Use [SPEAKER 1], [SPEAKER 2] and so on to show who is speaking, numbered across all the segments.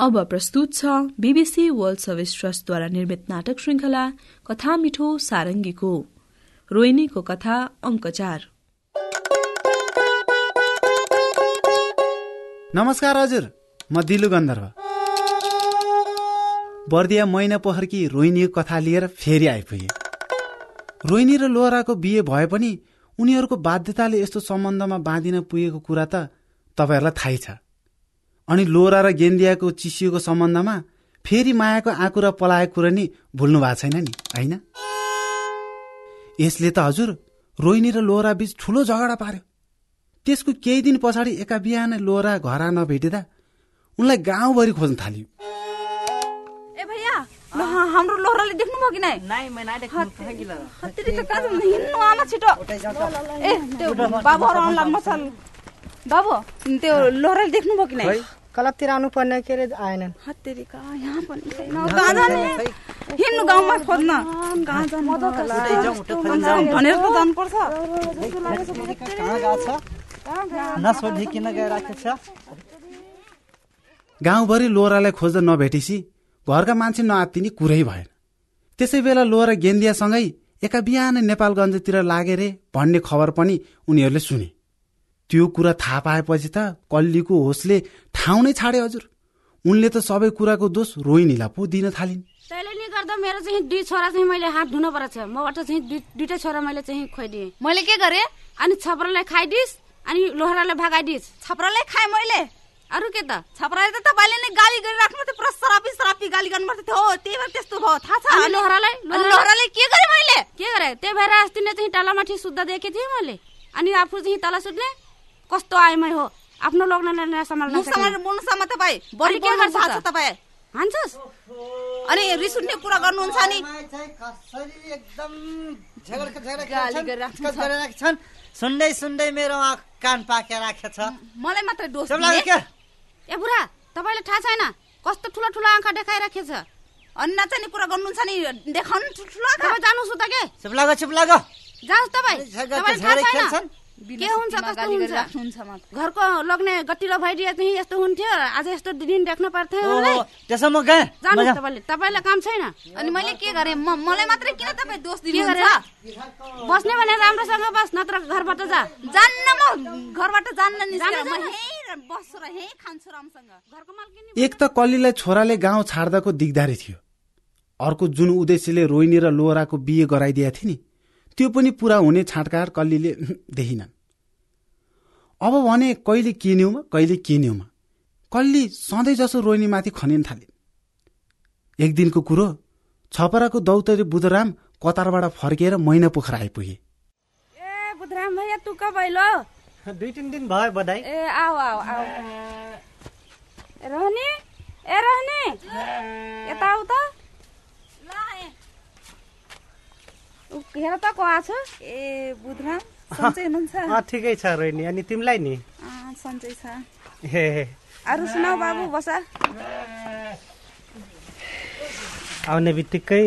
[SPEAKER 1] अब प्रस्तुत छ बीबीसी वर्ल्ड सर्भिस ट्रस्टद्वारा निर्मित नाटक श्रृङ्खला कथा मिठो सारङ्गीको रोहिणीको कथा अङ्क चार
[SPEAKER 2] नमस्कार हजुर म दिलु गन्धर्व। बर्दिया मैना पोखरकी रोहिणीको कथा लिएर फेरि आइपुगे। रोहिणी र लोहराको बिहे भए पनि उनीहरूको बाध्यताले यस्तो सम्बन्धमा बाँधिन पुगेको कुरा त तपाईँहरूलाई थाहै छ। अनि लोरा र गेन्दियाको चिसियोको सम्बन्धमा फेरि मायाको आँकु र पलाएको कुरो नि भुल्नु भएको छैन नि होइन? यसले त हजुर रोहिणी र लोहरा बीच ठुलो झगडा पार्यो। त्यसको केही दिन पछाडि एका बिहान लोहरा घर नभेटिँदा उनलाई गाउँभरि खोज्न थाल्यो।
[SPEAKER 3] ए भैया हाम्रो देख्नुभयो कि नै? बाबुहरू बाबु त्यो लोहराले देख्नुभयो कि नै?
[SPEAKER 4] क्लबतिर आउनु पर्ने के अरे आएनन्।
[SPEAKER 3] यहाँ पनि छैन। कहाँ जाने हिँड्नु गाउँमा खोज्न। भनेर त जानुपर्छ
[SPEAKER 2] गाउँभरि लोहरालाई खोज्दा नभेटेसी घरका मान्छे नआत्तिने कुरै भएन। त्यसै बेला लोहरा गेन्दियासँगै एका बिहान नेपालगञ्जतिर लागेर भन्ने खबर पनि उनीहरूले सुने। त्यो कुरा थाहा पाएपछि त कल्लीको होसले ठाउँ नै छाडे हजुर। उनले त सबै कुराको दोष रोहिणीलाई पो दिन थालिन्।
[SPEAKER 5] त्यसले नि गर्दा मेरो चाहिँ दुई छोरा चाहिँ मैले हात धुनु परेको छ मबाट चाहिँ दुइटै छोरा मैले चाहिँ खुवाइदिएँ
[SPEAKER 3] मैले के गरेँ?
[SPEAKER 5] अनि छपरालाई खाइदिस् अनि लोहरालाई भगाइदिस्
[SPEAKER 3] छपरालाई खाएँ मैले?
[SPEAKER 5] अरू के त?
[SPEAKER 3] छपराले त तपाईँले नै गाली गरिराख्नु थियो पुरा सरापी सरापी गाली गर्नु पर्थ्यो। हो त्यही भएर त्यस्तो भयो। थाहा छ।
[SPEAKER 5] लोहरालाई
[SPEAKER 3] लोहराले के गरेँ मैले?
[SPEAKER 5] के गरेँ? त्यही भएर अस्ति नै चाहिँ टालामाथि सुत्दा दिएकी थिएँ मैले। अनि आफू चाहिँ तल सुत्ने कस्तो आएमै हो? आफ्नो लोग्नलाई सम्हाल्न
[SPEAKER 3] बोल्नु सम तपाईँ। बढी के गर्छ तपाईँ?
[SPEAKER 5] हान्छस्
[SPEAKER 3] अनि रिस उठ्ने कुरा गर्नुहुन्छ नि।
[SPEAKER 6] सुन्दै सुन्दै मेरो कान पाकेर राखेछ।
[SPEAKER 3] मलाई मात्रै दोष
[SPEAKER 5] ए बुढा तपाईँलाई थाहा छैन? कस्तो ठुलो ठुलो आँखा देखाइराखेछ
[SPEAKER 3] अनि नचाहिने कुरा गर्नुहुन्छ नि देखाउनु ठुलो
[SPEAKER 5] जानुहोस् त के?
[SPEAKER 6] चुप लाग चुप लाग
[SPEAKER 5] जानुहोस् तपाईँ। के हुन्छ कस्तो हुन्छ? घरको लग्ने गतिलो भइदिए चाहिँ यस्तो हुन्थ्यो। आज यस्तो दिन देख्न पर्थ्यो
[SPEAKER 6] त्यसो म गएँ।
[SPEAKER 5] जानु तपाईँले तपाईँलाई काम छैन?
[SPEAKER 3] अनि मैले के गरेँ? मलाई मात्रै किन तपाईँ दोष दिनु
[SPEAKER 5] बस्ने भने राम्रोसँग बस नत्र घरबाट जा।
[SPEAKER 3] जान्न म घरबाट जान्न
[SPEAKER 2] एक त कल्लीलाई छोराले गाउँ छाड्दाको दिगदारी थियो। अर्को जुन उद्देश्यले रोहिणी र लोहराको बिहे गराइदिएका थिए नि त्यो पनि पुरा हुने छाँटकार कल्लीले देखिनन्। अब भने कहिले किन्यौमा कहिले किन्यौमा कल्ली सधैँ जसो रोहिणीमाथि खनिन थालिन् एक दिनको कुरो छपराको दौतरी बुधराम कतारबाट फर्किएर मैना पोखरा आइपुगे।
[SPEAKER 5] ए बुधराम भैया तु कब आइलो
[SPEAKER 6] दुई तिन दिन भयो बधाई।
[SPEAKER 5] ए आऊ आऊ आऊ। रहने ए रहने यता आऊ त। हेर त को छ?
[SPEAKER 3] ए बुधराम सन्चै हुनुहुन्छ।
[SPEAKER 6] ठिकै छ रोहिणी अनि तिमीलाई नि?
[SPEAKER 3] सन्चै छ।
[SPEAKER 6] हे
[SPEAKER 5] अरू सुनाउ बाबु बसा।
[SPEAKER 6] आउने बित्तिकै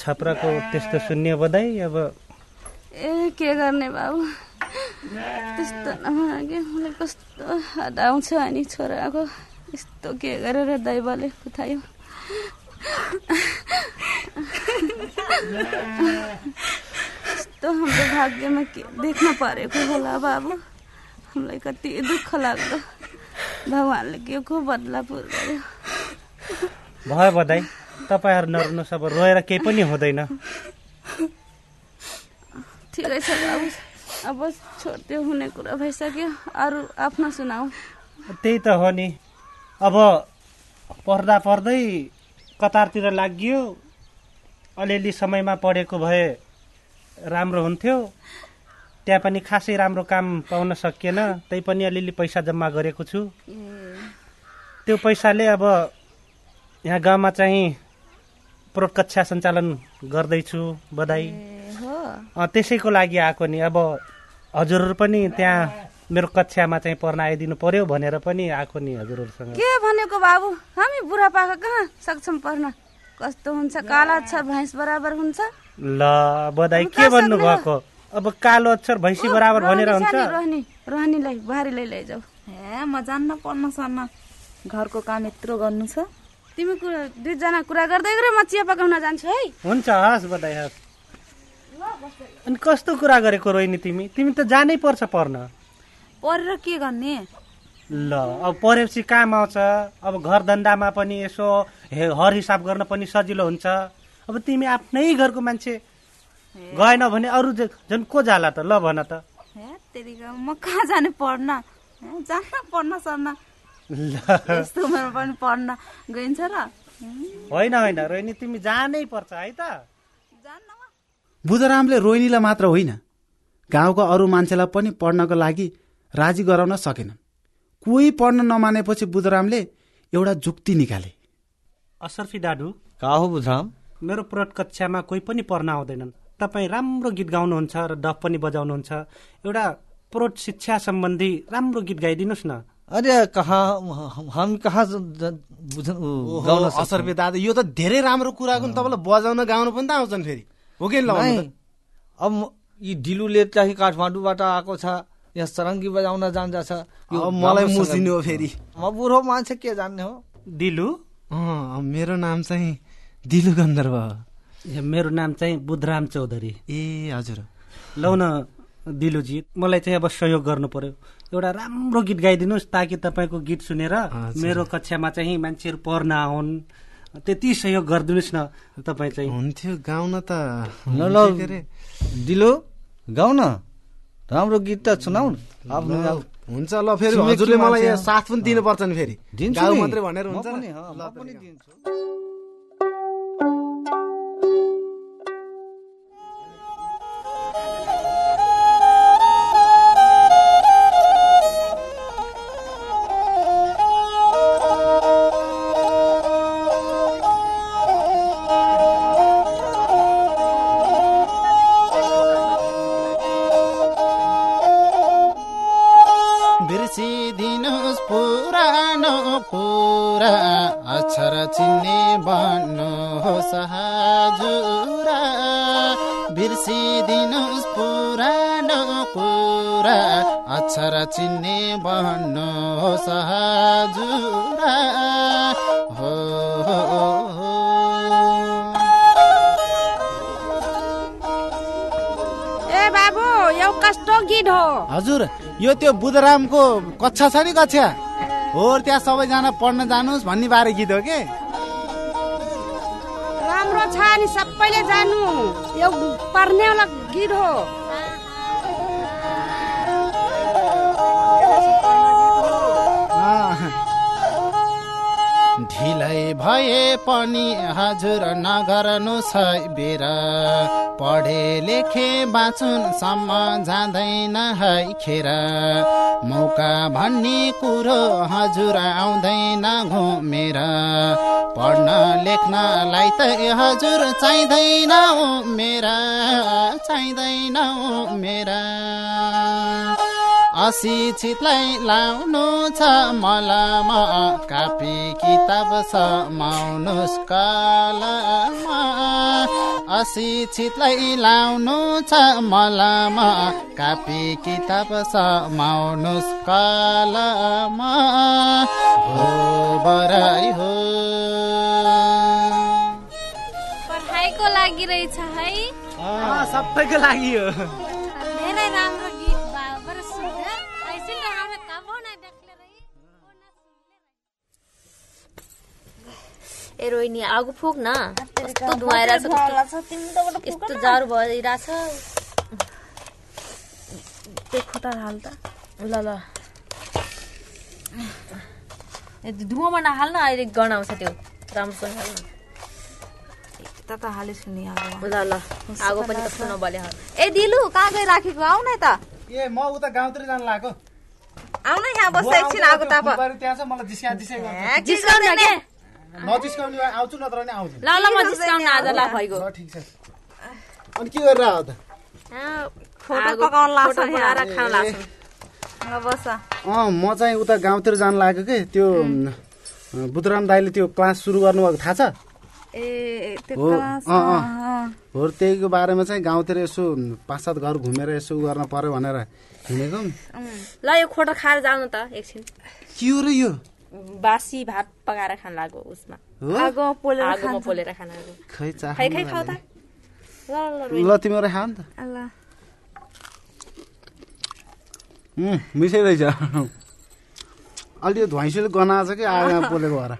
[SPEAKER 6] छपराको त्यस्तो सुन्ने बधाई अब
[SPEAKER 5] ए के गर्ने बाबु? त्यस्तो कस्तो हात आउँछ अनि छोराको। यस्तो के गरेर दैवले उठायो? यस्तो हाम्रो भाग्यमा के देख्न परेको होला बाबु हामीलाई कति दुःख लाग्दो भगवान्ले के को बदला पुर गर्यो
[SPEAKER 6] भयो बधाई। तपाईँहरू नरुनुहोस् अब रोएर केही पनि हुँदैन।
[SPEAKER 5] ठिकै छ बाबु अब छोड्दै हुने कुरा भइसक्यो। अरू आफ्नो सुनाऊ।
[SPEAKER 6] त्यही त हो नि। अब पर्दा पर्दै कतारतिर लागियो। अलिअलि समयमा पढेको भए राम्रो हुन्थ्यो। त्यहाँ पनि खासै राम्रो काम पाउन सकिएन त्यही पनि अलिअलि पैसा जम्मा गरेको छु। त्यो पैसाले अब यहाँ गाउँमा चाहिँ प्रोट कक्षा सञ्चालन गर्दैछु बधाई। त्यसैको लागि आएको नि। अब हजुरहरू पनि त्यहाँ मेरो कक्षामा चाहिँ पढ्न आइदिनु पर्यो भनेर पनि आएको नि हजुरहरूसँग।
[SPEAKER 5] के भनेको बाबु? हामी बुढापाका कहाँ सक्छौँ पढ्न कस्तो हुन्छ? काला अक्षर भैँस बराबर हुन्छ?
[SPEAKER 6] ल बधाई के भन्नु भएको? अब कालो अक्षर भैँसी बराबर भनेर हुन्छ।
[SPEAKER 5] रोहनी रोहनीलाई बारीलाई लैजाऊ
[SPEAKER 3] ए म जान्न पढ्न सन्न घरको काम यत्रो गर्नु छ। तिमी कुरा दुईजना कुरा गर्दै गर म चिया पकाउन जान्छु है?
[SPEAKER 6] हुन्छ हस् बधाई हस्। अनि कस्तो कुरा गरेको रोहिणी तिमी? तिमी त जानै पर्छ पढ्न
[SPEAKER 3] पढेर के गर्ने?
[SPEAKER 6] ल अब पढेपछि काम आउँछ। अब घर धन्दामा पनि यसो हर हिसाब गर्न पनि सजिलो हुन्छ। अब तिमी आफ्नै घरको मान्छे। गएन भने अरू झन् को जाला त? ल भन त।
[SPEAKER 3] म कहाँ जाने पढ्न? जान्न पढ्न सर्न।
[SPEAKER 6] ल।
[SPEAKER 3] यस्तो उमेरमा पनि पढ्न गइन्छ र।
[SPEAKER 6] होइन होइन रोहिणी तिमी जानै पर्छ है त।
[SPEAKER 2] बुधरामले रोहिणीलाई मात्र होइन गाउँका अरू मान्छेलाई पनि पढ्नको लागि राजी गराउन सकेनन्। कोही पढ्न नमानेपछि बुधरामले एउटा जुक्ति निकाले।
[SPEAKER 6] असर्फी डाडु
[SPEAKER 7] का हो बुझराम
[SPEAKER 6] मेरो प्रौढ कक्षामा कोही पनि पढ्न आउँदैनन्। तपाईँ राम्रो गीत गाउनुहुन्छ र डफ पनि बजाउनुहुन्छ। एउटा प्रौढ शिक्षा सम्बन्धी राम्रो गीत गाइदिनुहोस् न।
[SPEAKER 7] अरे कहाँ? हम- कहाँ?
[SPEAKER 2] असर्फे दादा यो त धेरै राम्रो कुराको नि तपाईँलाई बजाउन गाउन पनि त आउँछन् फेरि। हो कि?
[SPEAKER 7] अब यी डिलुले चाहिँ काठमाडौँबाट आएको छ। यहाँ सरङ्गी बजाउन जान्छ छ यो
[SPEAKER 2] अब मलाई मुसिनु हो फेरि।
[SPEAKER 7] म बुढो मान्छे के जान्ने हो?
[SPEAKER 6] दिलु?
[SPEAKER 2] मेरो नाम चाहिँ दिलु गन्धर्व हो।
[SPEAKER 6] मेरो नाम चाहिँ बुधराम चौधरी।
[SPEAKER 2] ए हजुर।
[SPEAKER 6] लौ न दिलुजी मलाई चाहिँ अब सहयोग गर्नु पर्यो। एउटा राम्रो गीत गाइदिनुहोस् ताकि तपाईँको गीत सुनेर। मेरो कक्षामा चाहिँ मान्छेहरू पढ्न आउन्। त्यति सहयोग गरिदिनुहोस् न तपाईँ चाहिँ।
[SPEAKER 2] हुन्थ्यो गाउन त
[SPEAKER 7] ल ल
[SPEAKER 2] हुन्थ्यो के अरे।
[SPEAKER 7] दिलो गाउ न राम्रो गीत त सुनाउ न आफ्नो।
[SPEAKER 2] हुन्छ ल फेरि हजुरले मलाई यहाँ। साथ पनि दिनुपर्छ नि फेरि
[SPEAKER 7] दिन्छु।
[SPEAKER 2] मात्रै भनेर हुन्छ ल,
[SPEAKER 7] पनि। दिन्छु
[SPEAKER 2] कुरा अक्षर चिन्ने भन्नुहोस् हजुरा हो।
[SPEAKER 3] ए बाबु यो कस्तो गीत हो?
[SPEAKER 2] हजुर यो त्यो बुधरामको कक्षा छ नि कक्षा? हो त्यहाँ सबैजना पढ्न जानुहोस् भन्ने बारे गीत हो के?
[SPEAKER 3] राम्रो छ नि सबैले जानु। यो पर्नेवाला गीत हो।
[SPEAKER 2] ढिलै भए पनि हजुर नगर्नु छ बेर। पढे लेखे बाँचुन सम्म जाँदैन है खेर। मौका भन्ने कुरो हजुर आउँदैन घुमेर पढ्न लेख्नलाई त हजुर चाहिँदैन मेरा। चाहिँदैन मेरा। अशिक्षितलाई लाउनु छ मलम। कापी किताब समाउनुहोस् कलम। अशिक्षितलाई लाउनु छ मलम। कापी किताब समाउनुहोस् कलम। हो बराई हो।
[SPEAKER 8] पढाइको लागि रहेछ है।
[SPEAKER 2] सबैको लागि हो।
[SPEAKER 8] धेरै राम्रो ए रोहिणी आगो फुक न कस्तो धुवा आइरहेछ कस्तो यस्तो जाडो भइरहेछ।
[SPEAKER 3] त्यो खुट्टा हाल त।
[SPEAKER 8] ल ल। ए, धुवामा नहाल्न अहिले गनाउँछ त्यो। राम्रोसँग हाल्नु
[SPEAKER 3] त त हालिछु नि अब
[SPEAKER 8] ल ल। आगो पनि कस्तो नबले ए दिलु कहाँ गइ राखेको आउ न त
[SPEAKER 2] ए म उता गाउँतिर जानु लाग्यो
[SPEAKER 3] आउन यहाँ बस्छ एकछिन आगो ताप।
[SPEAKER 2] त्यहाँ छ मलाई जिस्का जिस्कै गर्छ
[SPEAKER 8] जिस्काउनु के
[SPEAKER 2] नजिस्काउने भए आउँछु नत्र आउँछु
[SPEAKER 8] ल ल म जिस्काउनु आज ल भइगयो।
[SPEAKER 2] ल ठिक छ। अनि के गरेर हो त
[SPEAKER 3] पकाउन लाग्छ
[SPEAKER 8] खान लाग्छ
[SPEAKER 2] अँ म चाहिँ उता गाउँतिर जानु लाग्यो कि? त्यो बुद्धराम दाईले त्यो क्लास सुरु गर्नुभएको थाहा छ?
[SPEAKER 3] ए त्यो
[SPEAKER 2] हो, हो त्यहीको बारेमा चाहिँ गाउँतिर यसो पाँच सात घर घुमेर यसो गर्न पर्यो भनेर हिँडेको।
[SPEAKER 8] ल यो खोटो खाएर जानु त एकछिन।
[SPEAKER 2] के हो र यो?
[SPEAKER 8] बासी भात पकाएर खान लाग्यो उसमा।
[SPEAKER 3] आगो पोलेर
[SPEAKER 8] आगोमा पोलेर खान लाग्यो
[SPEAKER 2] खै चाख
[SPEAKER 8] खाइ खाइ खाऊ त। ल ल
[SPEAKER 2] तिमीहरू खाऊ नि त। मिठै रहेछ अलि यो धुवाइसुले गनाएको छ कि? आगोमा पोलेको भएर।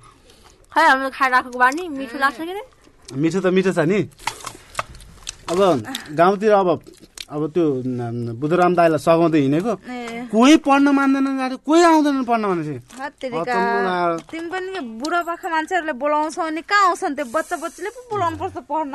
[SPEAKER 8] खै हामीले खाएर राखेको बानी। मिठो लाग्छ कि
[SPEAKER 2] मिठो त मिठो छ नि। अब गाउँतिर अब अब त्यो न- बुद्धराम दाईलाई सघाउँदै हिँडेको। कोही पढ्न मान्दैनन् गाडी कोही आउँदैनन् पढ्न भनेपछि।
[SPEAKER 3] तिमी पनि के बुढापाका मान्छेहरूले बोलाउँछौ अनि कहाँ आउँछन् त्यो बच्चा बच्चीले पो बोलाउनु पर्छ पढ्न?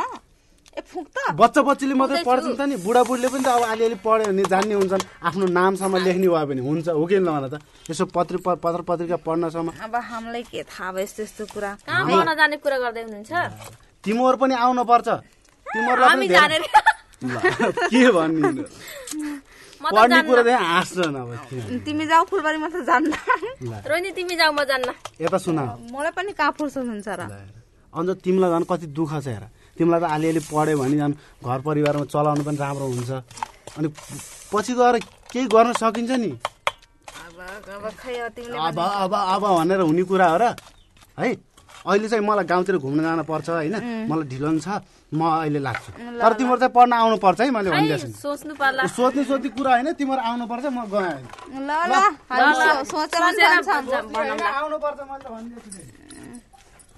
[SPEAKER 3] ए फुक त।
[SPEAKER 2] बच्चा बच्चीले मात्रै पढ्छन् त नि बुढाबुढीले पनि त अब अलिअलि पढ्यो भने जान्ने हुन्छन्। आफ्नो नामसम्म लेख्ने भयो भने हुन्छ हो कि भन त? यसो पत्र पत्र पत्रिका पढ्नसम्म।
[SPEAKER 3] अब हामीलाई के थाहा भयो यस्तो यस्तो कुरा?
[SPEAKER 8] कहाँ पढ्न जाने कुरा गर्दै हुनुहुन्छ?
[SPEAKER 2] तिमीहरू पनि आउनुपर्छ। तिमीहरूलाई के भन्ने? पढ्ने कुरा
[SPEAKER 8] जान्न।
[SPEAKER 2] चाहिँ हाँस्छन् अब।
[SPEAKER 3] तिमी जाऊ फुलबारीमा त जान्न।
[SPEAKER 8] रोहिणी तिमी जाऊ म जान्न।
[SPEAKER 2] यता सुना।
[SPEAKER 3] मलाई पनि कहाँ फुर्सद हुन्छ र।
[SPEAKER 2] अन्त तिमीलाई झन् कति दुःख छ हेर। तिमीलाई त अलिअलि पढ्यो भने झन् घर परिवारमा चलाउनु पनि राम्रो हुन्छ। अनि पछि गएर केही गर्न सकिन्छ नि।
[SPEAKER 3] अब अब खै अब तिमीले
[SPEAKER 2] अब अब अब भनेर हुने कुरा हो र। है? अहिले चाहिँ मलाई गाउँतिर घुम्न जान पर्छ होइन? मलाई ढिलो नि छ म अहिले लाग्छु। तर तिमीहरू चाहिँ पढ्न आउनुपर्छ है मैले
[SPEAKER 8] खै
[SPEAKER 2] भनिदिएको छु
[SPEAKER 8] सोच्नु पर्ला।
[SPEAKER 2] सोध्ने सोध्ने कुरा होइन तिमीहरू आउनुपर्छ म गएँ। आउनुपर्छ मैले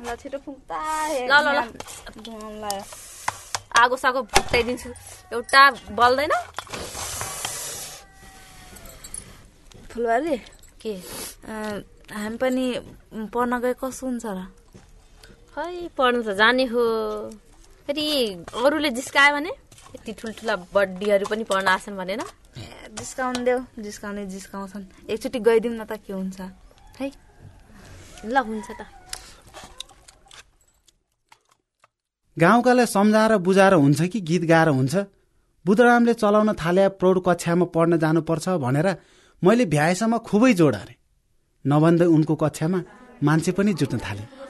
[SPEAKER 3] ल छिटो फुक्ता
[SPEAKER 8] ल ल आगो सागो फुटाइदिन्छु एउटा बल्दैन?
[SPEAKER 3] फुलबारी?
[SPEAKER 8] के?
[SPEAKER 3] हामी पनि पढ्न गए कसो हुन्छ र
[SPEAKER 8] खै पढ्नु त जाने हो। फेरि अरूले जिस्कायो भने यति ठुल्ठुला बड्डीहरू पनि पढ्न आछन् भनेर
[SPEAKER 3] ए, जिस्काउनु देऊ जिस्काउने जिस्काउँछन्। एकचोटि गइदिउँ न त के हुन्छ? है
[SPEAKER 8] ल हुन्छ त।
[SPEAKER 2] गाउँकालाई सम्झाएर बुझाएर हुन्छ कि गीत गाएर हुन्छ? बुद्धरामले चलाउन थाले प्रौढ कक्षामा पढ्न जानुपर्छ भनेर मैले भ्याएसम्म खुबै जोड हारेँ। नभन्दै उनको कक्षामा मान्छे पनि जुट्न थाले।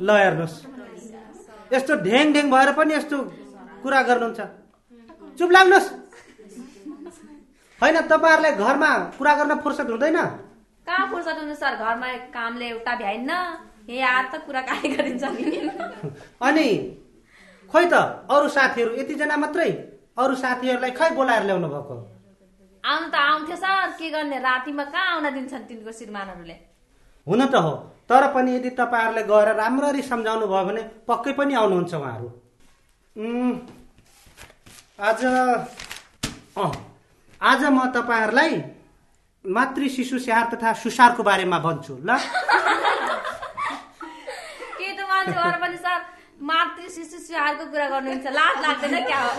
[SPEAKER 6] ल हेर्नुहोस्। यस्तो ढेङ ढेङ भएर पनि यस्तो कुरा गर्नुहुन्छ। चुप लाग्नुहोस्। होइन तपाईँहरूलाई घरमा कुरा गर्न फुर्सद हुँदैन?
[SPEAKER 8] कहाँ फुर्सद हुन्छ सर? घरमा कामले एउटा भ्याइन्न। आएर त कुरा काहीँ गरिन्छ
[SPEAKER 6] अनि खोइ त अरू साथीहरू यतिजना मात्रै अरू साथीहरूलाई खै बोलाएर ल्याउनु भएको?
[SPEAKER 8] आउनु त आउँथ्यो सर। के गर्ने? रातिमा कहाँ आउन दिन्छन् तिनको श्रीमानहरूले?
[SPEAKER 6] हुन त हो। तर पनि यदि तपाईँहरूले गएर राम्ररी सम्झाउनु भयो भने पक्कै पनि आउनुहुन्छ उहाँहरू। आज अँ, आज म तपाईँहरूलाई मातृ शिशु स्याहार तथा सुसारको बारेमा भन्छु। ल।
[SPEAKER 8] मातृ शिशु स्याहारको कुरा गर्नुहुन्छ। लाज लाग्दैन क्या हो?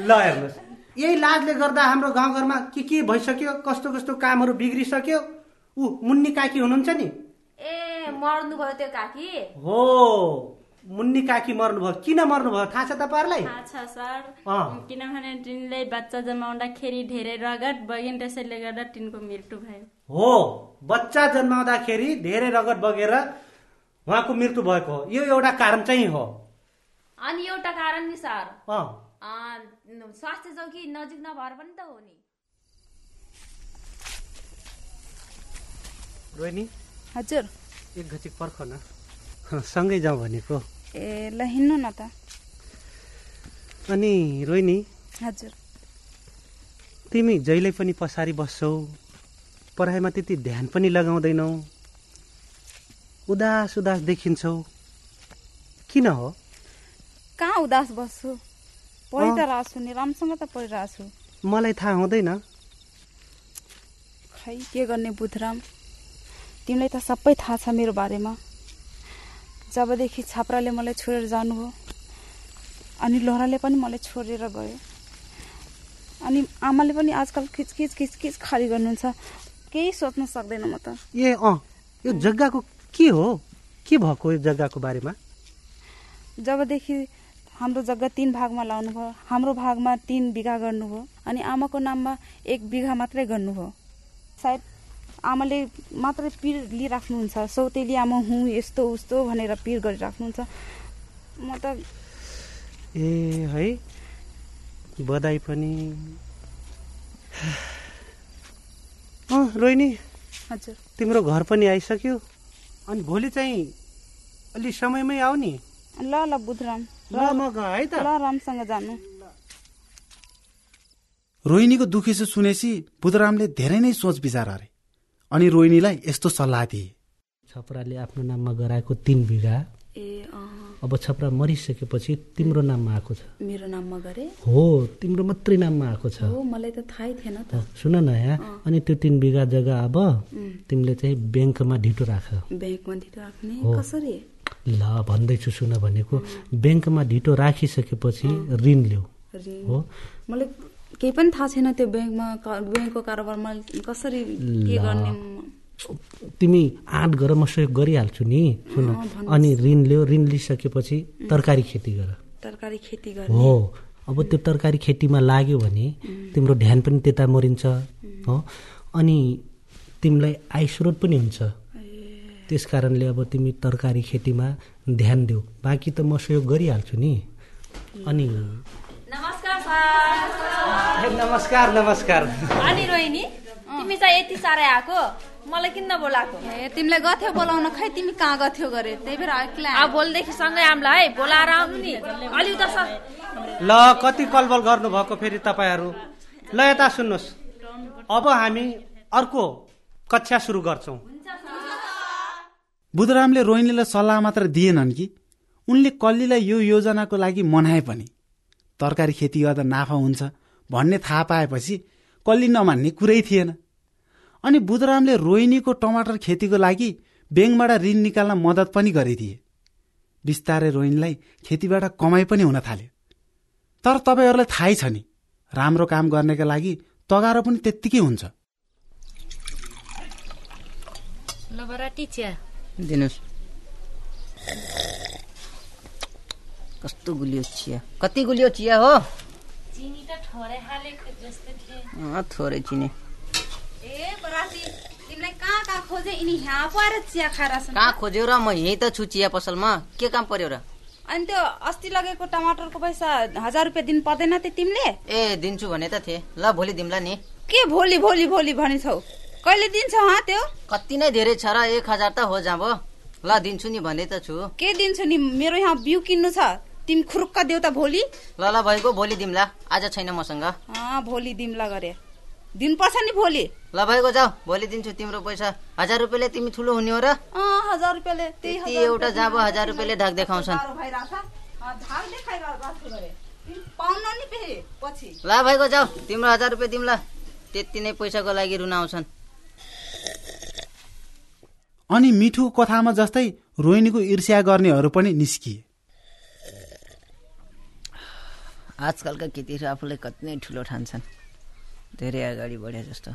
[SPEAKER 6] ल हेर्नुहोस्। यही लाजले गर्दा हाम्रो गाउँघरमा के के भइसक्यो कस्तो कस्तो कामहरू बिग्रिसक्यो ऊ मुन्नी काकी हुनुहुन्छ नि?
[SPEAKER 8] ए मर्नुभयो त्यो काकी।
[SPEAKER 6] हो मुन्नी काकी मर्नुभयो। किन मर्नुभयो? थाहा छ तपाईँहरूलाई?
[SPEAKER 9] थाहा छ सर। किनभने तिनले बच्चा जन्माउँदाखेरि धेरै रगत बग्यो त्यसैले गर्दा तिनको मृत्यु भयो।
[SPEAKER 6] हो बच्चा जन्माउँदाखेरि धेरै रगत बगेर उहाँको मृत्यु भएको हो। यो एउटा कारण चाहिँ हो।
[SPEAKER 8] अनि एउटा कारण नि सर। स्वास्थ्य चौकी नजिक नभएर पनि त हो नि।
[SPEAKER 6] रोहिणी
[SPEAKER 3] हजुर।
[SPEAKER 6] एक पर्ख न। सँगै जाउँ भनेको।
[SPEAKER 3] ए ल हिँड्नु न त।
[SPEAKER 6] अनि रोहिणी
[SPEAKER 3] हजुर।
[SPEAKER 6] तिमी जहिले पनि पछाडि बस्छौ पढाइमा त्यति ध्यान पनि लगाउँदैनौ। उदास उदास देखिन्छौ। किन हो?
[SPEAKER 3] कहाँ उदास बस्छु? पढि त रहेको छु नि राम्रोसँग त पढिरहेको छु
[SPEAKER 6] मलाई थाहा हुँदैन।
[SPEAKER 3] खै के गर्ने बुधराम? तिमीलाई त सबै थाहा छ मेरो बारेमा। जबदेखि छाप्राले मलाई छोडेर जानुभयो अनि लोहराले पनि मलाई छोडेर गयो अनि आमाले पनि आजकल किचकिच किचकिच खाली गर्नुहुन्छ। केही सोच्न सक्दैन म त।
[SPEAKER 6] ए अँ यो जग्गाको के हो? के भएको यो जग्गाको बारेमा?
[SPEAKER 3] जबदेखि हाम्रो जग्गा तिन भागमा लाउनु भयो हाम्रो भागमा तिन बिघा गर्नुभयो अनि आमाको नाममा एक बिघा मात्रै गर्नुभयो। सायद आमाले मात्रै पिर लिइराख्नुहुन्छ। सौतेली आमा हुँ यस्तो उस्तो भनेर पिर गरिराख्नुहुन्छ। म त
[SPEAKER 6] ए है? बधाई पनि। अँ रोहिणी।
[SPEAKER 3] हजुर।
[SPEAKER 6] तिम्रो घर पनि आइसक्यो? अनि भोलि चाहिँ अलि समयमै आऊ नि।
[SPEAKER 3] ल ल बुधराम।
[SPEAKER 6] ल म है त।
[SPEAKER 3] ल रामसँग जानु।
[SPEAKER 2] रोहिणीको दुखेसो सुनेपछि बुधरामले धेरै नै सोच विचार गरे अनि रोहिणीलाई यस्तो सल्लाह दिए।
[SPEAKER 6] छपराले आफ्नो नाममा गराएको तिन बिघा।
[SPEAKER 1] ए
[SPEAKER 6] अब छपरा मरिसकेपछि तिम्रो नाममा आएको छ।
[SPEAKER 1] मेरो नाममा गरे?
[SPEAKER 6] हो तिम्रो मात्रै नाममा आएको छ।
[SPEAKER 1] हो मलाई त थाहै थिएन त।
[SPEAKER 6] सुन न यहाँ अनि त्यो तिन बिघा जग्गा अब तिमीले चाहिँ ब्याङ्कमा ढिटो राख।
[SPEAKER 1] ब्याङ्कमा ढिटो राख्ने। कसरी?
[SPEAKER 6] ल भन्दैछु सुन भनेको। ब्याङ्कमा ढिटो राखिसकेपछि ऋण ल्याऊ
[SPEAKER 1] ऋण।
[SPEAKER 6] हो।
[SPEAKER 1] मलाई केही पनि थाहा छैन त्यो ब्याङ्कमा ब्याङ्कको कारोबारमा कसरी के गर्ने
[SPEAKER 6] तिमी आँट गर म सहयोग गरिहाल्छु नि। सुन अनि ऋण ल्याऊ। ऋण लिइसकेपछि तरकारी खेती गर।
[SPEAKER 1] तरकारी खेती गर्ने।
[SPEAKER 6] हो। अब त्यो तरकारी खेतीमा लाग्यो भने तिम्रो ध्यान पनि त्यता मरिन्छ हो। अनि तिमीलाई आय स्रोत पनि हुन्छ। त्यस कारणले अब तिमी तरकारी खेतीमा ध्यान देऊ। बाँकी त म सहयोग गरिहाल्छु नि। अनि
[SPEAKER 8] नमस्कार।
[SPEAKER 6] नमस्कार नमस्कार।
[SPEAKER 8] अनि रोहिणी तिमी चाहिँ यति साह्रै आएको? मलाई किन नबोलाएको
[SPEAKER 3] ए तिमीलाई गथ्यो बोलाउन खै तिमी कहाँ गथ्यो गरे? त्यही भएर
[SPEAKER 8] अब भोलिदेखि सँगै आउँला है? बोलाएर आउनु नि। अलि उता
[SPEAKER 6] ल कति कलबल गर्नुभएको फेरि तपाईँहरू? ल यता सुन्नुहोस्। अब हामी अर्को कक्षा सुरु गर्छौँ।
[SPEAKER 2] बुधरामले रोहिणीलाई सल्लाह मात्र दिएनन् कि? उनले कल्लीलाई यो योजनाको लागि मनाए पनि। तरकारी खेती गर्दा नाफा हुन्छ भन्ने थाहा पाएपछि कल्ली नमान्ने कुरै थिएन। अनि बुधरामले रोहिणीको टमाटर खेतीको लागि ब्याङ्कबाट ऋण निकाल्न मद्दत पनि गरिदिए। बिस्तारै रोहिणीलाई खेतीबाट कमाइ पनि हुन थाल्यो। तर तपाईँहरूलाई थाहै छ नि राम्रो काम गर्नेका लागि तगारो पनि त्यत्तिकै हुन्छ
[SPEAKER 8] ल बराटी चिया
[SPEAKER 10] दिनुहोस् कस्तो गुलियो चिया। कति गुलियो चिया हो?
[SPEAKER 8] चिनी त ठोरे हालेको जस्तै थिए।
[SPEAKER 10] अँ, थोरै चिने।
[SPEAKER 3] ए बराती कहाँ
[SPEAKER 10] खोज्यो र? म यहीँ त छु चिया पसलमा। के काम पर्यो र?
[SPEAKER 3] अनि त्यो अस्ति लगेको टमाटरको पैसा हजार रुपियाँ दिनु पर्दैन त्यो तिमीले?
[SPEAKER 10] ए दिन्छु भने त थिएँ। ल भोलि दिउँला नि।
[SPEAKER 3] के भोलि भोलि भोलि भनिछौ? कहिले दिन्छौ हँ त्यो?
[SPEAKER 10] कति नै धेरै छ र एक हजार त हो जाँबो ल दिन्छु नि भन्दै त छु।
[SPEAKER 3] के दिन्छु नि? मेरो यहाँ बिउ किन्नु छ। तिमी खुरुक्क देऊ त भोलि।
[SPEAKER 10] ल ल भएको भोलि दिउँला आज छैन मसँग।
[SPEAKER 3] अँ भोलि दिम्ला गरे। दिनुपर्छ नि भोलि।
[SPEAKER 10] ल भएको जाऊ। भोलि दिन्छु तिम्रो पैसा। हजार रुपियाँले तिमी ठुलो हुने हो र।
[SPEAKER 3] अँ हजार रुपियाँले त्यही
[SPEAKER 10] एउटा जाँबो हजार रुपियाँले ढाक देखाउँछन्। ल भएको जाऊ। तिम्रो हजार रुपियाँ दिउँला त्यति नै पैसाको लागि रुन आउँछन्।
[SPEAKER 2] अनि मिठो कथामा जस्तै रोहिणीको ईर्ष्या गर्नेहरू पनि निस्किए।
[SPEAKER 10] आजकलका केटीहरू आफूलाई कति नै ठुलो ठान्छन्। धेरै अगाडि बढे जस्तो।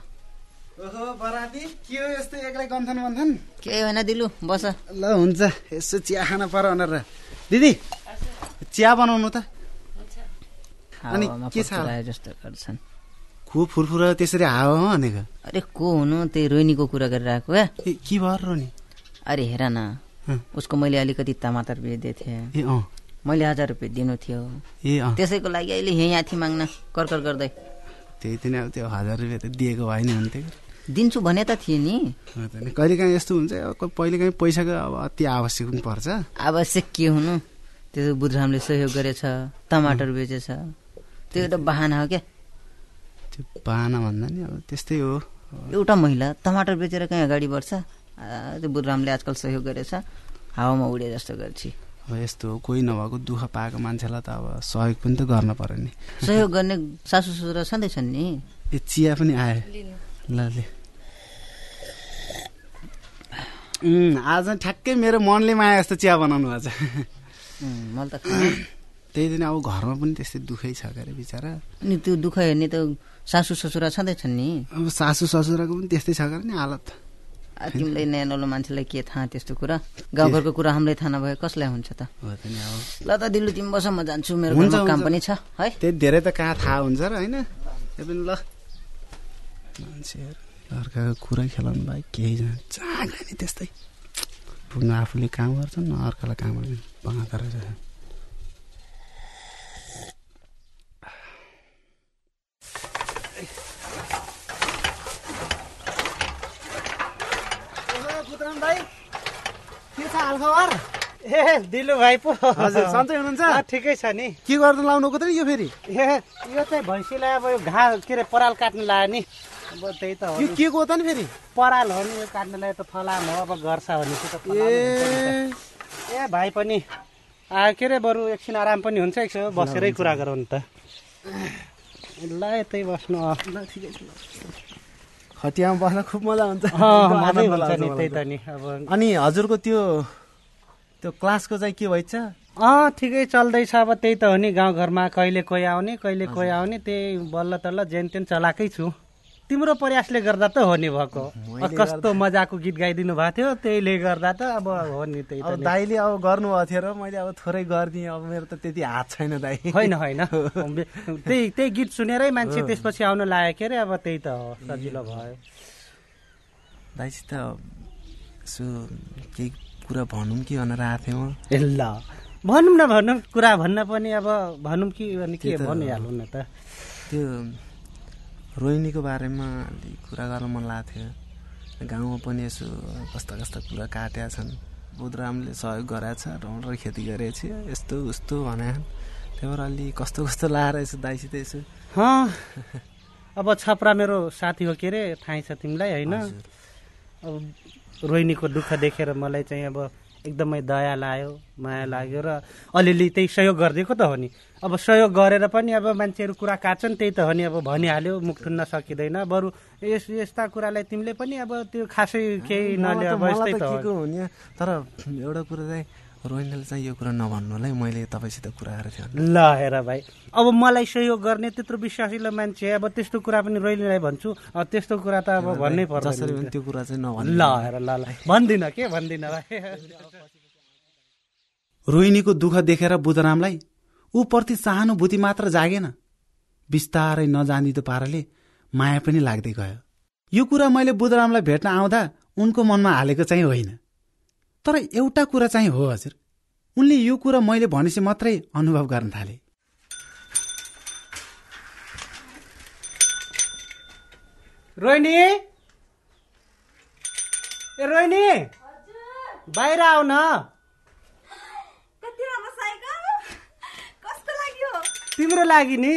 [SPEAKER 2] ओहो बराती के हो यस्तो एक्लै गन्थन वन्थन
[SPEAKER 10] केही होइन दिलु बस।
[SPEAKER 2] ल हुन्छ। यसो चिया खान पर भनेर। दिदी चिया बनाउनु त। अनि के छ?
[SPEAKER 10] जस्तो गर्छन्।
[SPEAKER 2] खु फुरफुर त्यसरी हावा भनेको?
[SPEAKER 10] अरे को हुनु त्यही रोहिणीको कुरा गरिरहेको क्या।
[SPEAKER 2] के भयो र नि
[SPEAKER 10] अरे हेर न। उसको मैले अलिकति टमाटर बेचिदिएको थिएँ।
[SPEAKER 2] ए अँ।
[SPEAKER 10] मैले हजार रुपियाँ दिनु थियो।
[SPEAKER 2] ए
[SPEAKER 10] त्यसैको लागि अहिले यहाँ थिएँ माग्न करकर गर्दै।
[SPEAKER 2] त्यही त नि अब त्यो हजार रुपियाँ त दिएको भएन हुन्थ्यो।
[SPEAKER 10] दिन्छु भने त थिएँ नि।
[SPEAKER 2] कहिले काहीँ यस्तो हुन्छ कहिले काहीँ पैसाको अब अति आवश्यक पनि पर्छ।
[SPEAKER 10] आवश्यक के हुनु? त्यो बुद्धरामले सहयोग गरेछ टमाटर बेचेछ। त्यो एउटा बहाना हो क्या।
[SPEAKER 2] त्यो बाना भन्दा नि अब त्यस्तै हो।
[SPEAKER 10] एउटा महिला टमाटर बेचेर कहीँ अगाडि बढ्छ? त्यो बुद्धरामले आजकल सहयोग गरेछ। हावामा उडे जस्तो गर्छ।
[SPEAKER 2] अब यस्तो कोही नभएको दुःख पाएको मान्छेलाई त अब सहयोग पनि त गर्न पर्यो नि।
[SPEAKER 10] सहयोग गर्ने सासु ससुरा छँदैछन् नि?
[SPEAKER 2] ए चिया पनि आयो। ल आज ठ्याक्कै मेरो मनले माया जस्तो चिया बनाउनु भएको छ
[SPEAKER 10] उम्, मैले त।
[SPEAKER 2] त्यही दिन अब घरमा पनि त्यस्तै दुःखै छ के अरे बिचरा।
[SPEAKER 10] अनि त्यो दुःख हेर्ने त सासु ससुरा छँदैछन् नि?
[SPEAKER 2] अब सासू ससुराको पनि त्यस्तै छ के नि हालत।
[SPEAKER 10] आ, तिमीलाई नयाँ नौलो मान्छेलाई के थाहा त्यस्तो कुरा? गाउँघरको कुरा हामीलाई थाहा नभए कसलाई हुन्छ त? ल त दिलु तिमी बस म जान्छु। मेरो काम। पनि छ है?
[SPEAKER 2] त्यही धेरै त कहाँ थाहा हुन्छ र होइन? ल। मान्छेहरू अर्काको कुरा खेलाउनु भाइ केही जहाँ गयो नि त्यस्तै। पुग्नु आफूले काम गर्छ न अर्कालाई काम गर्ने बाँका रहेछ। दाई के छ हालखबर।
[SPEAKER 6] ए दिलु भाइ पो।
[SPEAKER 2] हजुर सन्चै हुनुहुन्छ?
[SPEAKER 6] ठिकै छ नि।
[SPEAKER 2] के गर्नु लाउनुको त नि यो फेरि?
[SPEAKER 6] ए यो चाहिँ भैँसीलाई अब यो घाँ के अरे पराल काट्नु लायो नि। अब त्यही त हो
[SPEAKER 2] यो। के को हो त नि फेरि?
[SPEAKER 6] पराल हो नि यो काट्नुलाई त फलाम हो अब गर्छ फलाम
[SPEAKER 2] ए।
[SPEAKER 6] ए भाइ पनि आयो के अरे बरु एकछिन आराम पनि हुन्छ एकछिन बसेरै कुरा गरौँ नि त। ल यतै बस्नु अँ।
[SPEAKER 2] खटियामा बस्न खुब मजा हुन्छ
[SPEAKER 6] त्यही
[SPEAKER 2] त।
[SPEAKER 6] नि अब।
[SPEAKER 2] अनि हजुरको त्यो त्यो क्लासको चाहिँ के भइछ
[SPEAKER 6] अँ ठिकै चल्दैछ अब त्यही त हो नि गाउँघरमा कहिले कोही आउने कहिले कोही आउने त्यही बल्ल तल्ल जेन तेन चलाएकै छु। तिम्रो प्रयासले गर्दा त हो नि भएको। कस्तो मजाको गीत गाइदिनु भएको थियो त्यहीले गर्दा त अब हो नि त्यही त
[SPEAKER 2] अब। दाईले अब गर्नुभएको थियो र मैले अब थोरै गरिदिएँ अब मेरो त त्यति हात छैन दाई।
[SPEAKER 6] होइन होइन। त्यही त्यही गीत सुनेरै मान्छे त्यसपछि आउन लाग्यो के अरे अब त्यही त हो सजिलो भयो।
[SPEAKER 2] दाइसित यसो केही कुरा भनौँ कि भनेर आएको थिएँ
[SPEAKER 6] ल भनौँ न भनौँ कुरा भन्न पनि अब भनौँ कि अनि के। भनिहालौँ न त।
[SPEAKER 2] त्यो रोहिणीको बारेमा अलि कुरा गर्न मन लागेको थियो गाउँमा पनि यसो कस्ता कस्ता कुरा काटेका छन्। बुधरामले सहयोग गराएको छ टमाटर खेती गरेको छ यस्तो उस्तो भने त्यही भएर अलि कस्तो कस्तो लाएर यसो दाइसित यसो
[SPEAKER 6] हँ। अब छपरा मेरो साथी हो के अरे थाहै छ तिमीलाई होइन? अब रोहिणीको दुःख देखेर मलाई चाहिँ अब एकदमै दया लाग्यो माया लाग्यो र अलिअलि त्यही सहयोग गरिदिएको त हो नि। अब सहयोग गरेर पनि अब मान्छेहरू कुरा काट्छन् त्यही त हो नि। अब भनिहाल्यो मुख थुन्न सकिँदैन। बरु यस यस्ता कुरालाई तिमीले पनि अब त्यो खासै केही नले अब यस्तै
[SPEAKER 2] त
[SPEAKER 6] हो।
[SPEAKER 2] तर एउटा कुरा चाहिँ रोहिणीले चाहिँ यो कुरा नभन्नु होला है मैले तपाईँसित कुरा गरेको थिएँ।
[SPEAKER 6] ल हेर भाइ। अब मलाई सहयोग गर्ने त्यत्रो विश्वासिलो मान्छे अब त्यस्तो कुरा पनि रोहिणीलाई भन्छु। अब त्यस्तो कुरा त अब भन्नै
[SPEAKER 2] जसरी पनि
[SPEAKER 6] पर्छ
[SPEAKER 2] त्यो कुरा चाहिँ नभन्नु।
[SPEAKER 6] ल हेर ल ल। भन्दिनँ के भन्दिनँ भाइ।
[SPEAKER 2] रोहिणीको दुःख देखेर बुधरामलाई ऊ प्रति सहानुभूति मात्र जागेन। बिस्तारै नजानिदो पाराले माया पनि लाग्दै गयो। यो कुरा मैले बुधरामलाई भेट्न आउँदा उनको मनमा हालेको चाहिँ होइन। तर एउटा कुरा चाहिँ हो हजुर। उनले यो कुरा मैले भनेपछि मात्रै अनुभव गर्न थाले।
[SPEAKER 6] रोहिणी! ए रोहिणी! बाहिर आऊ न
[SPEAKER 3] कति राम्रो साइकल। कस्तो लाग्यो?
[SPEAKER 6] तिम्रो लागि नि।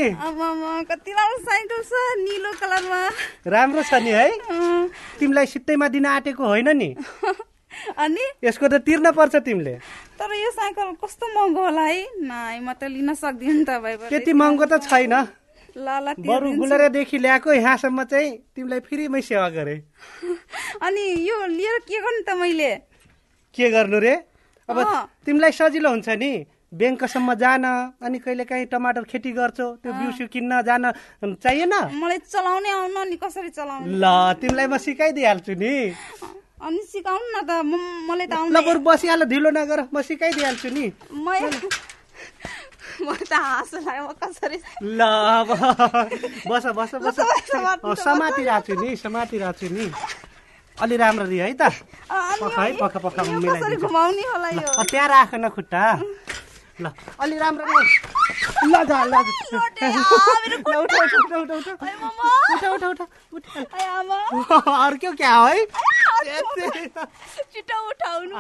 [SPEAKER 3] कति राम्रो साइकल छ निलो कलरमा।
[SPEAKER 6] राम्रो छ नि है। तिमीलाई सित्तैमा दिन आँटेको होइन नि।
[SPEAKER 3] अनि?
[SPEAKER 6] यसको त तिर्न पर्छ तिमीले।
[SPEAKER 3] तर यो साइकल कस्तो महँगो होला है? नाइ म त लिन सक्दिनँ तपाईँ
[SPEAKER 6] त्यति महँगो त छैन। बरु। गुलरेदेखि ल्याएको यहाँसम्म चाहिँ तिमीलाई फ्रीमै सेवा गरे।
[SPEAKER 3] अनि यो लिएर के गर्नु त मैले?
[SPEAKER 6] के गर्नु रे? अब। तिमीलाई सजिलो हुन्छ नि। ब्याङ्कसम्म जान अनि कहिले काहीँ टमाटर खेती गर्छौ त्यो बिउसिउ किन्न जान चाहिएन?
[SPEAKER 3] मलाई चलाउनै आउन नि कसरी चलाउनु?
[SPEAKER 6] ल तिमीलाई म सिकाइदिइहाल्छु नि।
[SPEAKER 3] अनि सिकाउनु न त म- मलाई त
[SPEAKER 6] ल
[SPEAKER 3] आउँदैन।
[SPEAKER 6] बरु बसिहाल ढिलो नगर म सिकाइदिइहाल्छु नि।
[SPEAKER 3] म मलाई त हाँस लाग्यो म कसरी
[SPEAKER 6] ल अब बस बस बस। समातिरहेको छु नि समातिरहेको छु नि अलि राम्ररी है त। पख है पख पख मिलाइदिन्छु। त्यहाँ राख न खुट्टा। ल अलि राम्ररी ल जा ल
[SPEAKER 3] लोटे, आ, मेरो
[SPEAKER 6] ल, उठ उठ उठ उठ उठ।
[SPEAKER 3] ओइ मम्मा
[SPEAKER 6] उठ उठ उठ उठ।
[SPEAKER 3] ओइ आमा
[SPEAKER 6] अर्को क्या हो?
[SPEAKER 3] छिटो उठाउनु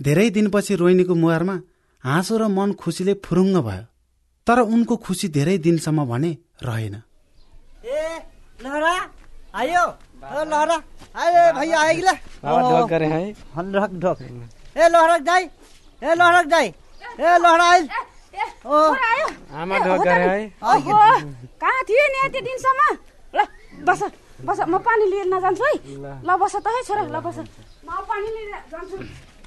[SPEAKER 2] धेरै दिनपछि रोहिणीको मुहारमा हाँसो र मन खुसीले फुरुङ्ग भयो। तर उनको खुसी धेरै दिनसम्म भने रहेन।
[SPEAKER 11] ए लहरा आयो। लहरा आयो भाइ आयो ल
[SPEAKER 6] ढोक गरे है।
[SPEAKER 11] ढोक ढोक ए लहरक दाइ ए लहरक दाइ ए लहरा आइल। ओ।
[SPEAKER 6] आमा ढोक गरे है।
[SPEAKER 3] ओहो, कहाँ थियो नि यति दिनसम्म? ल बस बस म पानी लिएर नजान्छु है। ल बस त है छोरा ल बस। म पानी लिएर जान्छु।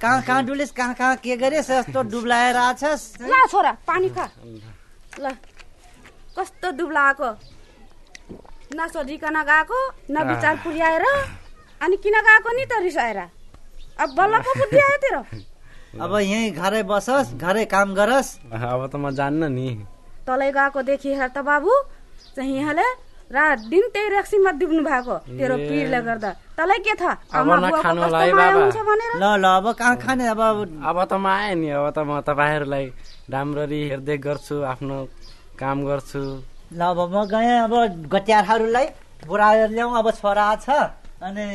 [SPEAKER 11] कहाँ कहाँ डुलेस? कहाँ कहाँ के गरेस? यस्तो डुब्लाएर आछस्?
[SPEAKER 3] ल छोरा पानी खा। ल कस्तो दुब्लाएको न सोधिकन गएको न विचार पुर्याएर अनि किन गएको नि त रिसाएर? अब बल्ल पो बुद्धि आयो तेरो।
[SPEAKER 11] अब यहीँ घरै बसोस् घरै काम गरस्।
[SPEAKER 6] अब त म जान्न नि।
[SPEAKER 3] तलै गएको देखिएर त बाबु चाहिँ यहाँले रात दिन त्यही रेक्सीमा डुब्नु भएको। तेरो पिरले गर्दा। तँलाई के थाहा
[SPEAKER 11] ल ल अब कहाँ खाने अब?
[SPEAKER 6] अब त म आएँ नि अब त म तपाईँहरूलाई राम्ररी हेरदेख गर्छु आफ्नो काम गर्छु।
[SPEAKER 11] ल अब म गएँ अब गट्यारहरूलाई बुढा ल्याउँ अब छोरा छ अनि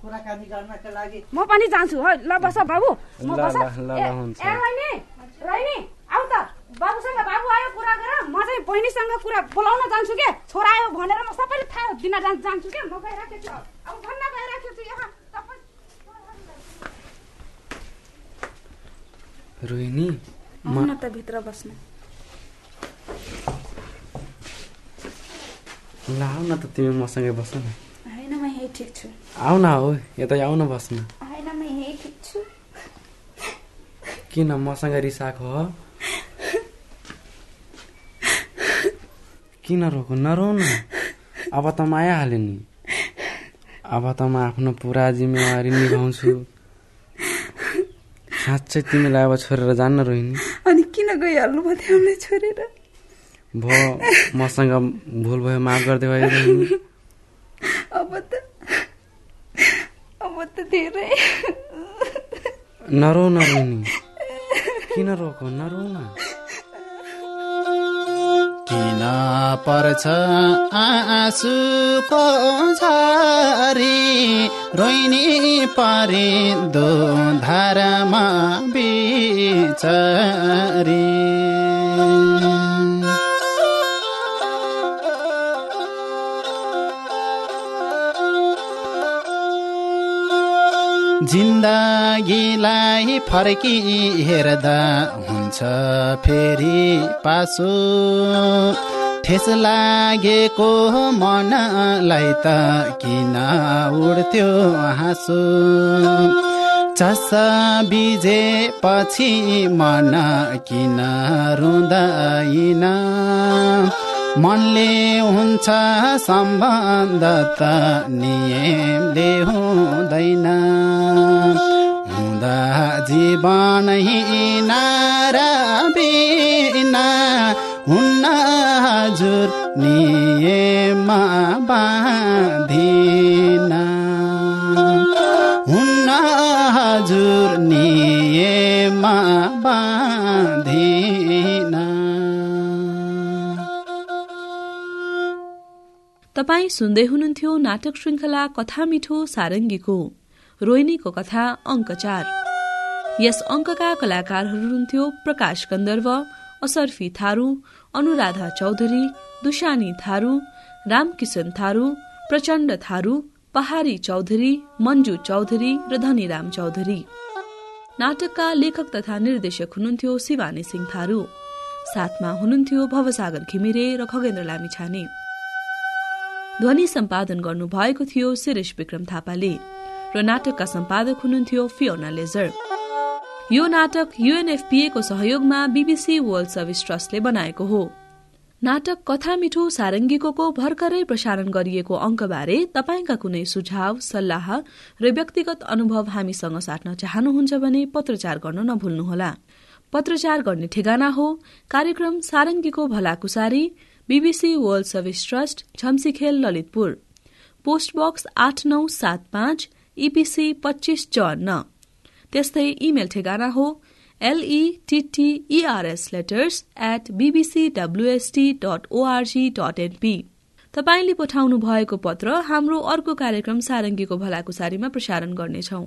[SPEAKER 11] कुराकानी गर्नको लागि
[SPEAKER 5] म पनि जान्छु है ल बस बाबु। म बस। आऊ त। बाबुसँग बाबु आयो कुरा गर। म चाहिँ बहिनीसँग कुरा बोलाउन जान्छु के? छोरा आयो भनेर म सबैले थाहा दिन जान जान्छु के? म गइराखेको छु। अब भन्न गइराखेको छु यहाँ।
[SPEAKER 12] रोहिणी
[SPEAKER 5] न त भित्र बस्नु।
[SPEAKER 12] ल आऊ न त तिमी मसँगै बस न। आऊ न हो यता आऊ न बस्न किन मसँग रिसाएको हो? किन रोको नरौ न अब त म आइहालेँ नि। अब त म आफ्नो पुरा जिम्मेवारी निभाउँछु। साँच्चै तिमीलाई अब छोडेर जान्न रोहिणी
[SPEAKER 5] अनि किन गइहाल्नु त्यहाँलाई छोडेर
[SPEAKER 12] भयो मसँग भुल भयो माफ गरिदियो है रोहिणी
[SPEAKER 5] अब त अब त धेरै।
[SPEAKER 12] नरौ न। रोहिणी किन रोको? नरौ न।
[SPEAKER 7] किन पर्छ आँसुको झरी? रोइनी परे दो धारामा बिचरी। जिन्दगीलाई फर्की हेर्दा हुन्छ फेरि पासो। ठेस लागेको मनलाई त किन उड्थ्यो हाँसो? चस बिजेपछि मन किन रुँदैन? मनले हुन्छ सम्बन्ध त नियमले हुँदैन। हुँदा जीवन बिना हुन्न हजुर नियममा बाँधिन
[SPEAKER 1] तपाईँ सुन्दै हुनुहुन्थ्यो नाटक श्रृङ्खला कथा मिठो सारङ्गीको। रोहिणीको कथा अङ्क चार यस अङ्कका कलाकारहरू हुनुहुन्थ्यो प्रकाश गन्धर्व असर्फी थारू अनुराधा चौधरी दुशानी थारू रामकिशन थारू प्रचण्ड थारू पहाडी चौधरी मन्जु चौधरी र धनीराम चौधरी। नाटकका लेखक तथा निर्देशक हुनुहुन्थ्यो शिवानी सिंह थारू। साथमा हुनुहुन्थ्यो भवसागर घिमिरे र खगेन्द्र लामिछाने। ध्वनि सम्पादन गर्नु भएको थियो शिरेश विक्रम थापाले र नाटकका सम्पादक हुनुहुन्थ्यो फियोना लेजर। यो नाटक युएनएफपिए को सहयोगमा बीबीसी वर्ल्ड सर्भिस ट्रस्टले बनाएको हो। नाटक कथा मिठो सारङ्गीको भर्खरै प्रसारण गरिएको अङ्कबारे तपाईँका कुनै सुझाव सल्लाह र व्यक्तिगत अनुभव हामीसँग साट्न चाहनुहुन्छ भने पत्रचार गर्न नभुल्नुहोला। पत्रचार गर्ने ठेगाना हो। कार्यक्रम सारङ्गीको भलाकुसारी BBC world service trust Chhamsikhel Lalitpur. Post box आठ नौ सात पाँच इपिसी पच्चिस चौन्न त्यस्तै इमेल ठेगाना हो एलईटीटीईआरएस letters at BBC डब्ल्यूएसटी dot ORG dot NP तपाईँले पठाउनु भएको पत्र हाम्रो अर्को कार्यक्रम सारङ्गीको भलाकुसारीमा प्रसारण गर्नेछौ।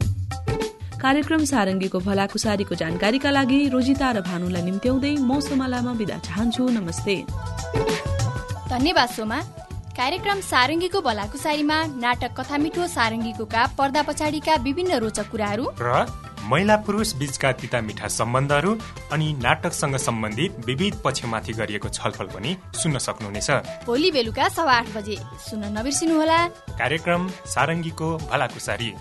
[SPEAKER 1] कार्यक्रम सारङ्गीको भलाकुसारीको जानकारीका लागि रोजिता र भानुलाई निम्त्याउँदै मौसम लामा बिदा चाहन्छु। नमस्ते।
[SPEAKER 13] धन्यवाद सोमा। कार्यक्रम सारङ्गीको भलाकुसारीमा नाटक कथा मिठो सारङ्गीको का पर्दा पछाडिका विभिन्न रोचक कुराहरू।
[SPEAKER 14] र महिला पुरुष बीचका तिता मिठा सम्बन्धहरू अनि नाटकसँग सम्बन्धित विविध पक्षमाथि गरिएको छलफल पनि सुन्न सक्नुहुनेछ।
[SPEAKER 13] भोलि बेलुका सवा आठ बजे। सुन्न नबिर्सिनुहोला।
[SPEAKER 14] कार्यक्रम सारङ्गीको भलाकुसारी।